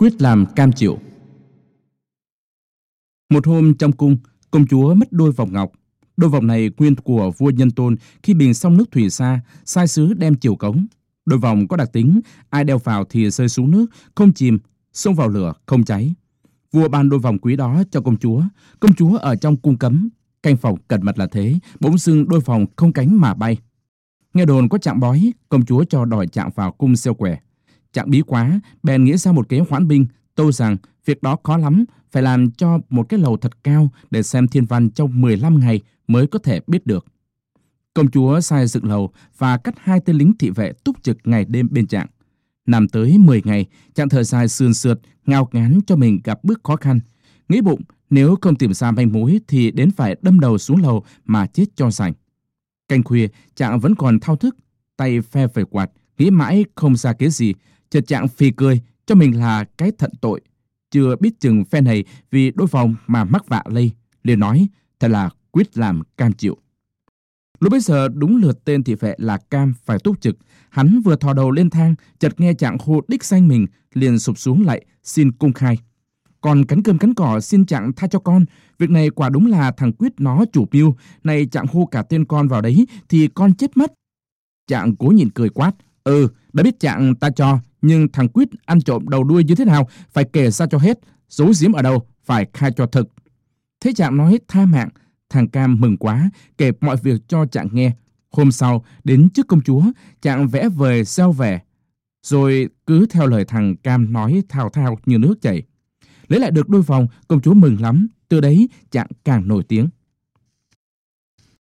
quyết làm cam chịu. Một hôm trong cung, công chúa mất đôi vòng ngọc. Đôi vòng này nguyên của vua Nhân Tôn khi bình xong nước thủy xa, sai sứ đem chiều cống. Đôi vòng có đặc tính, ai đeo vào thì rơi xuống nước, không chìm, xông vào lửa, không cháy. Vua ban đôi vòng quý đó cho công chúa. Công chúa ở trong cung cấm, canh phòng cẩn mật là thế, bỗng dưng đôi vòng không cánh mà bay. Nghe đồn có chạm bói, công chúa cho đòi chạm vào cung siêu quẻ. Trạng bí quá, bèn nghĩ ra một kế hoãn binh, tâu rằng việc đó khó lắm, phải làm cho một cái lầu thật cao để xem thiên văn trong 15 ngày mới có thể biết được. Công chúa sai dựng lầu và cắt hai tên lính thị vệ túc trực ngày đêm bên trạng. Nằm tới 10 ngày, trạng thở dài sườn sượt, ngao ngán cho mình gặp bước khó khăn. Nghĩ bụng, nếu không tìm ra manh mối thì đến phải đâm đầu xuống lầu mà chết cho sành. Canh khuya, trạng vẫn còn thao thức, tay phe về quạt, nghĩ mãi không ra kế gì, chợt trạng phì cười, cho mình là cái thận tội. Chưa biết chừng phe này vì đối phòng mà mắc vạ lây, liền nói, thật là quyết làm cam chịu. Lúc bây giờ đúng lượt tên thị vệ là Cam phải túc trực. Hắn vừa thò đầu lên thang, chợt nghe trạng hô đích danh mình, liền sụp xuống lại, xin cung khai. Còn cắn cơm cắn cỏ xin trạng tha cho con. Việc này quả đúng là thằng Quyết nó chủ mưu. Này trạng hô cả tên con vào đấy thì con chết mất. Trạng cố nhìn cười quát. Ừ, đã biết trạng ta cho, nhưng thằng Quyết ăn trộm đầu đuôi như thế nào, phải kể ra cho hết. Giấu giếm ở đâu, phải khai cho thực. Thế trạng nói tha mạng, thằng Cam mừng quá, kể mọi việc cho trạng nghe. Hôm sau, đến trước công chúa, trạng vẽ vời gieo vẻ, rồi cứ theo lời thằng Cam nói thao thao như nước chảy. Lấy lại được đôi vòng, công chúa mừng lắm, từ đấy trạng càng nổi tiếng.